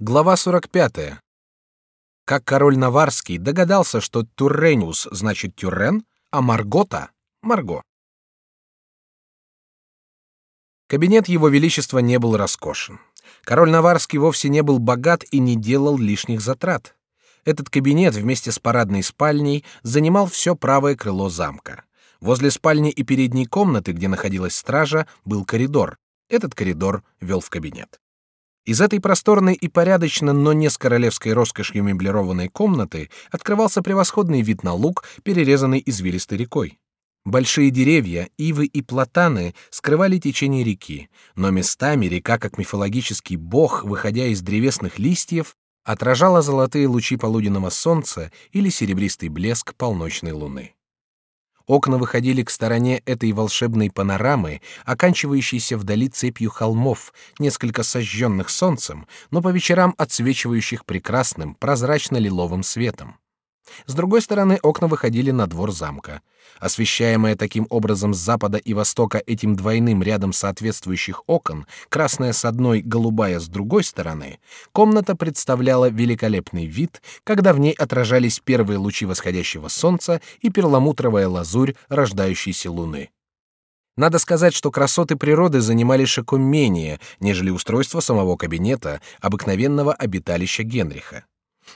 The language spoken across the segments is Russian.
Глава 45. Как король Наварский догадался, что Туррениус значит Тюррен, а Маргота — Марго. Кабинет его величества не был роскошен. Король Наварский вовсе не был богат и не делал лишних затрат. Этот кабинет вместе с парадной спальней занимал все правое крыло замка. Возле спальни и передней комнаты, где находилась стража, был коридор. Этот коридор вел в кабинет. Из этой просторной и порядочно, но не с королевской роскошью меблированной комнаты открывался превосходный вид на луг, перерезанный извилистой рекой. Большие деревья, ивы и платаны скрывали течение реки, но местами река, как мифологический бог, выходя из древесных листьев, отражала золотые лучи полуденного солнца или серебристый блеск полночной луны. Окна выходили к стороне этой волшебной панорамы, оканчивающейся вдали цепью холмов, несколько сожженных солнцем, но по вечерам отсвечивающих прекрасным прозрачно-лиловым светом. С другой стороны окна выходили на двор замка. Освещаемая таким образом с запада и востока этим двойным рядом соответствующих окон, красная с одной, голубая с другой стороны, комната представляла великолепный вид, когда в ней отражались первые лучи восходящего солнца и перламутровая лазурь рождающейся луны. Надо сказать, что красоты природы занимали Шико менее, нежели устройство самого кабинета, обыкновенного обиталища Генриха.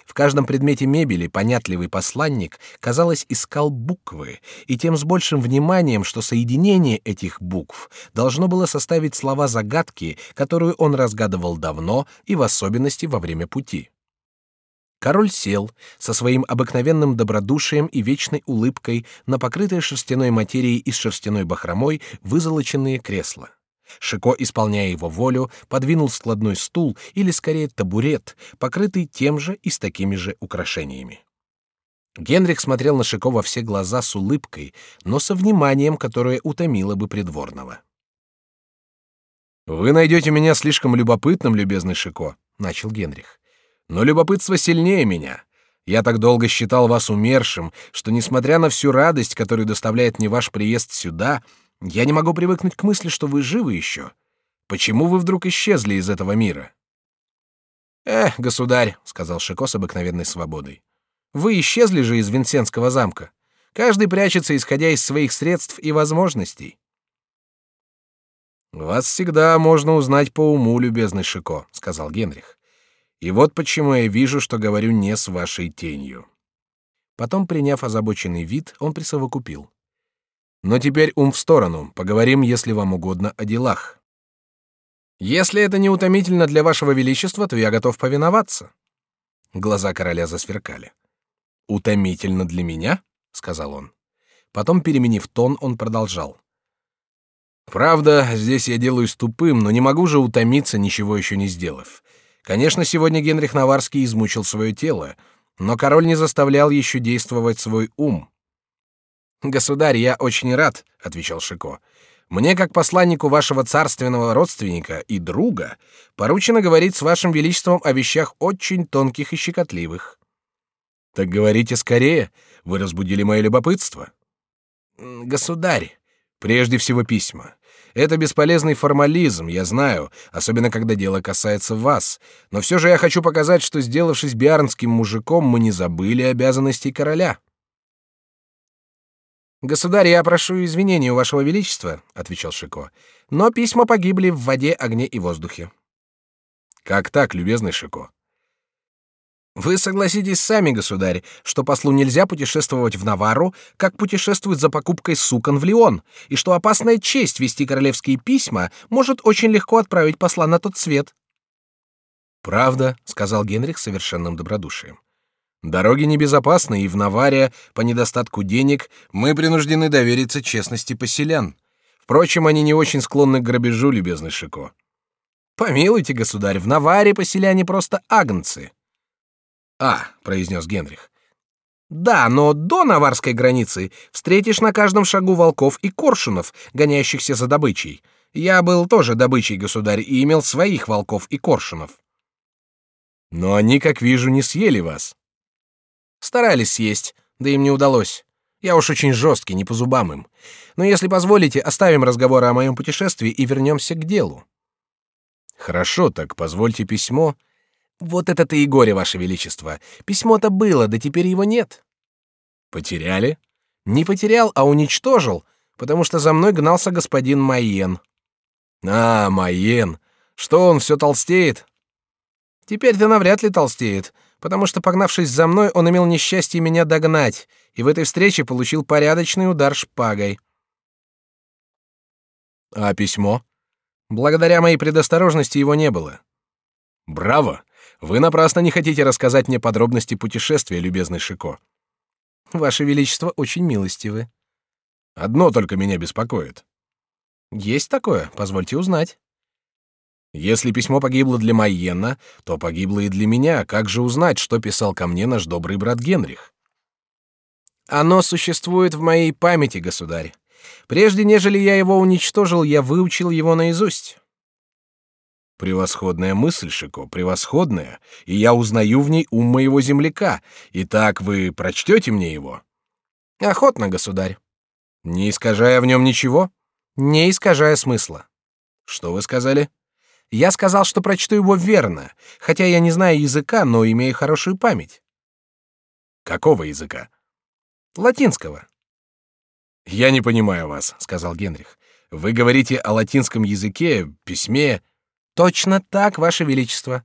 В каждом предмете мебели понятливый посланник, казалось, искал буквы, и тем с большим вниманием, что соединение этих букв должно было составить слова загадки, которую он разгадывал давно и в особенности во время пути. Король сел со своим обыкновенным добродушием и вечной улыбкой на покрытое шерстяной материей и шерстяной бахромой вызолоченные кресла. Шико, исполняя его волю, подвинул складной стул или скорее табурет, покрытый тем же и с такими же украшениями. Генрих смотрел на Шико во все глаза с улыбкой, но со вниманием, которое утомило бы придворного. Вы найдете меня слишком любопытным, любезный Шико, начал Генрих. Но любопытство сильнее меня. Я так долго считал вас умершим, что несмотря на всю радость, которую доставляет мне ваш приезд сюда, я не могу привыкнуть к мысли, что вы живы еще. Почему вы вдруг исчезли из этого мира? Эх, государь, сказал Шико с обыкновенной свободой. Вы исчезли же из Винсентского замка. Каждый прячется, исходя из своих средств и возможностей. Вас всегда можно узнать по уму, любезный Шико, сказал Генрих. И вот почему я вижу, что говорю не с вашей тенью. Потом, приняв озабоченный вид, он присовокупил: но теперь ум в сторону, поговорим, если вам угодно, о делах. Если это не утомительно для вашего величества, то я готов повиноваться. Глаза короля засверкали. Утомительно для меня, сказал он. Потом, переменив тон, он продолжал. Правда, здесь я делаюсь тупым, но не могу же утомиться, ничего еще не сделав. Конечно, сегодня Генрих Наварский измучил свое тело, но король не заставлял еще действовать свой ум. Государь, я очень рад, отвечал Шико. Мне, как посланнику вашего царственного родственника и друга, поручено говорить с вашим величеством о вещах очень тонких и щекотливых. Так говорите скорее, вы разбудили мое любопытство. Государь, прежде всего письма. Это бесполезный формализм, я знаю, особенно когда дело касается вас. Но все же я хочу показать, что, сделавшись биарнским мужиком, мы не забыли обязанностей короля. Государь, я прошу извинения у вашего величества, отвечал Шико. Но письма погибли в воде, огне и воздухе. Как так, любезный Шико? Вы согласитесь сами, государь, что послу нельзя путешествовать в Навару, как путешествует за покупкой сукон в Лион, и что опасная честь вести королевские письма может очень легко отправить посла на тот свет. Правда, сказал Генрих совершенным добродушием. Дороги небезопасны, и в Наваре по недостатку денег мы принуждены довериться честности поселян. Впрочем, они не очень склонны к грабежу, любезный Шико. Помилуйте, государь, в Наваре поселяне просто агнцы. А, произнес Генрих. Да, но до наварской границы встретишь на каждом шагу волков и коршунов, гоняющихся за добычей. Я был тоже добычей, государь, и имел своих волков и коршунов. Но они, как вижу, не съели вас. Старались съесть, да им не удалось. Я уж очень жесткий, не по зубам им. Но если позволите, оставим разговоры о моем путешествии и вернемся к делу. Хорошо, так позвольте письмо. Вот это-то и горе, ваше величество. Письмо-то было, да теперь его нет. Потеряли? Не потерял, а уничтожил, потому что за мной гнался господин Майен. А, Майен. Что он все толстеет? Теперь-то навряд ли толстеет, потому что погнавшись за мной, он имел несчастье меня догнать, и в этой встрече получил порядочный удар шпагой. А письмо? Благодаря моей предосторожности его не было. Браво! Вы напрасно не хотите рассказать мне подробности путешествия, любезный Шико. Ваше величество очень милостивы. Одно только меня беспокоит. Есть такое, позвольте узнать. Если письмо погибло для Майена, то погибло и для меня. Как же узнать, что писал ко мне наш добрый брат Генрих? Оно существует в моей памяти, государь. Прежде нежели я его уничтожил, я выучил его наизусть. Превосходная мысль, Шико, превосходная, и я узнаю в ней ум моего земляка. Итак, вы прочтете мне его? Охотно, государь. Не искажая в нем ничего? Не искажая смысла. Что вы сказали? Я сказал, что прочту его верно, хотя я не знаю языка, но имею хорошую память. Какого языка? Латинского. Я не понимаю вас, сказал Генрих. Вы говорите о латинском языке, письме. Точно так, ваше величество.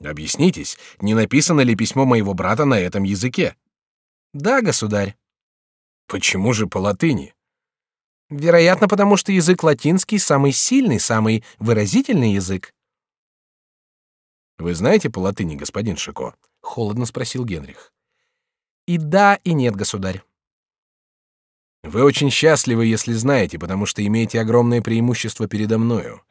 Объяснитесь, не написано ли письмо моего брата на этом языке? Да, государь. Почему же по латыни? Вероятно, потому что язык латинский самый сильный, самый выразительный язык. Вы знаете по латыни, господин Шико? холодно спросил Генрих. И да, и нет, государь. Вы очень счастливы, если знаете, потому что имеете огромное преимущество передо мною.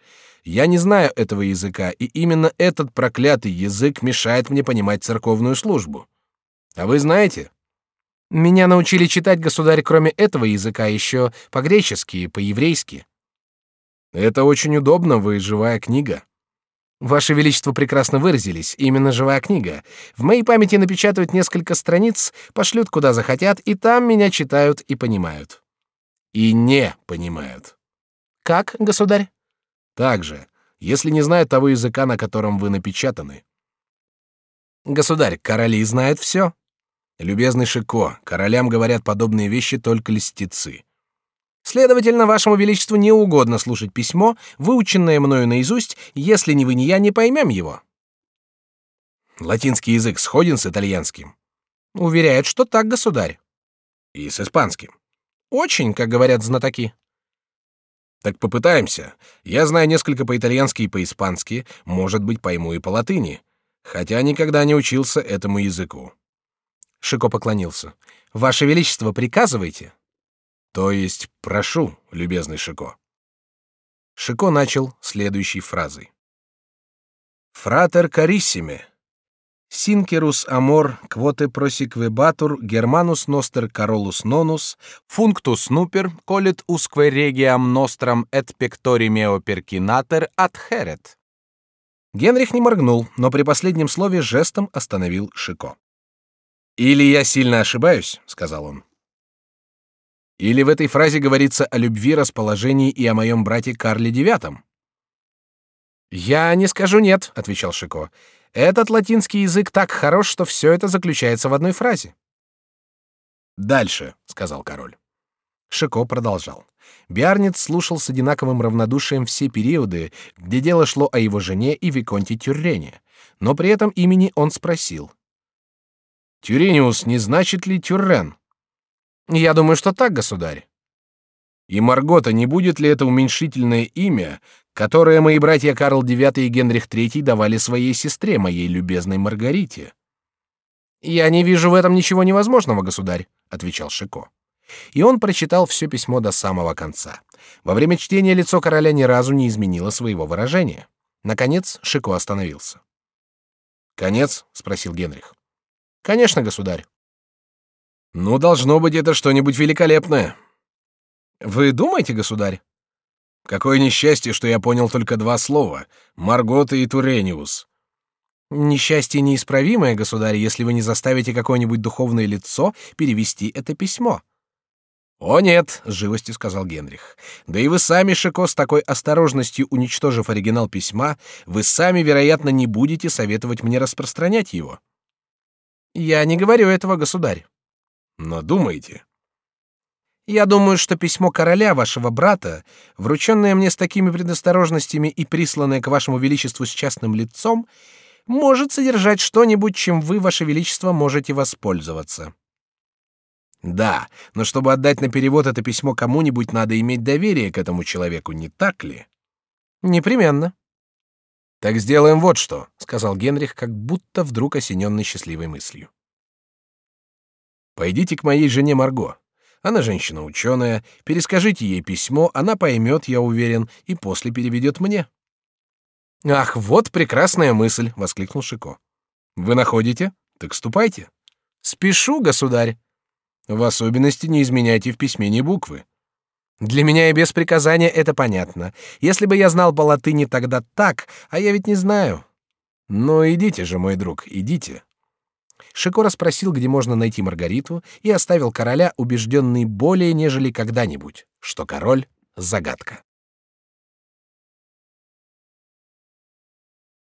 Я не знаю этого языка, и именно этот проклятый язык мешает мне понимать церковную службу. А вы знаете? Меня научили читать, государь, кроме этого языка, еще по-гречески и по-еврейски. Это очень удобно, вы живая книга. Ваше Величество прекрасно выразились, именно живая книга. В моей памяти напечатают несколько страниц, пошлют куда захотят, и там меня читают и понимают. И не понимают. Как, государь? Так же, если не знают того языка, на котором вы напечатаны. Государь, короли знают все. Любезный Шико, королям говорят подобные вещи только льстецы. Следовательно, вашему величеству не угодно слушать письмо, выученное мною наизусть, если ни вы, ни я не поймем его. Латинский язык сходен с итальянским. Уверяет, что так, государь. И с испанским. Очень, как говорят знатоки. Так попытаемся. Я знаю несколько по-итальянски и по-испански, может быть, пойму и по-латыни, хотя никогда не учился этому языку. Шико поклонился. Ваше величество, приказывайте. То есть прошу, любезный Шико. Шико начал следующей фразой. Фратер кариссиме. Синкерус амор quote prosequebatur Germanus noster Carolus nonus functus nuper colit usque regiam nostram et pectori meo percinater adheret. Генрих не моргнул, но при последнем слове жестом остановил Шико. «Или я сильно ошибаюсь», — сказал он. Или в этой фразе говорится о любви, расположении и о моем брате Карле Девятом? Я не скажу нет, отвечал Шико. Этот латинский язык так хорош, что все это заключается в одной фразе. Дальше, сказал король. Шико продолжал. Биарниц слушал с одинаковым равнодушием все периоды, где дело шло о его жене и виконте Тюррене, но при этом имени он спросил: Тюрениус не значит ли Тюррен? Я думаю, что так, государь. И Маргота не будет ли это уменьшительное имя, которое мои братья Карл IX и Генрих III давали своей сестре, моей любезной Маргарите? Я не вижу в этом ничего невозможного, государь, отвечал Шико. И он прочитал все письмо до самого конца. Во время чтения лицо короля ни разу не изменило своего выражения. Наконец Шико остановился. Конец? спросил Генрих. Конечно, государь. Ну, должно быть это что-нибудь великолепное. Вы думаете, государь? Какое несчастье, что я понял только два слова: Маргота и Турениус. Несчастье неисправимое, государь, если вы не заставите какое-нибудь духовное лицо перевести это письмо. О нет, с живостью сказал Генрих. Да и вы сами, Шико, с такой осторожностью уничтожив оригинал письма, вы сами, вероятно, не будете советовать мне распространять его. Я не говорю этого, государь. Но думаете? Я думаю, что письмо короля вашего брата, врученное мне с такими предосторожностями и присланное к вашему величеству с частным лицом, может содержать что-нибудь, чем вы, ваше величество, можете воспользоваться. Да, но чтобы отдать на перевод это письмо кому-нибудь, надо иметь доверие к этому человеку, не так ли? Непременно. Так сделаем вот что, сказал Генрих, как будто вдруг осененный счастливой мыслью. Пойдите к моей жене Марго. Она женщина ученая. Перескажите ей письмо, она поймет, я уверен, и после переведет мне. Ах, вот прекрасная мысль, воскликнул Шико. Вы находите? Так ступайте. Спешу, государь. В особенности не изменяйте в письме ни буквы. Для меня и без приказания это понятно. Если бы я знал по латыни тогда так, а я ведь не знаю. Но идите же, мой друг, идите. Шико спросил, где можно найти Маргариту, и оставил короля убежденный более нежели когда-нибудь, что король — загадка.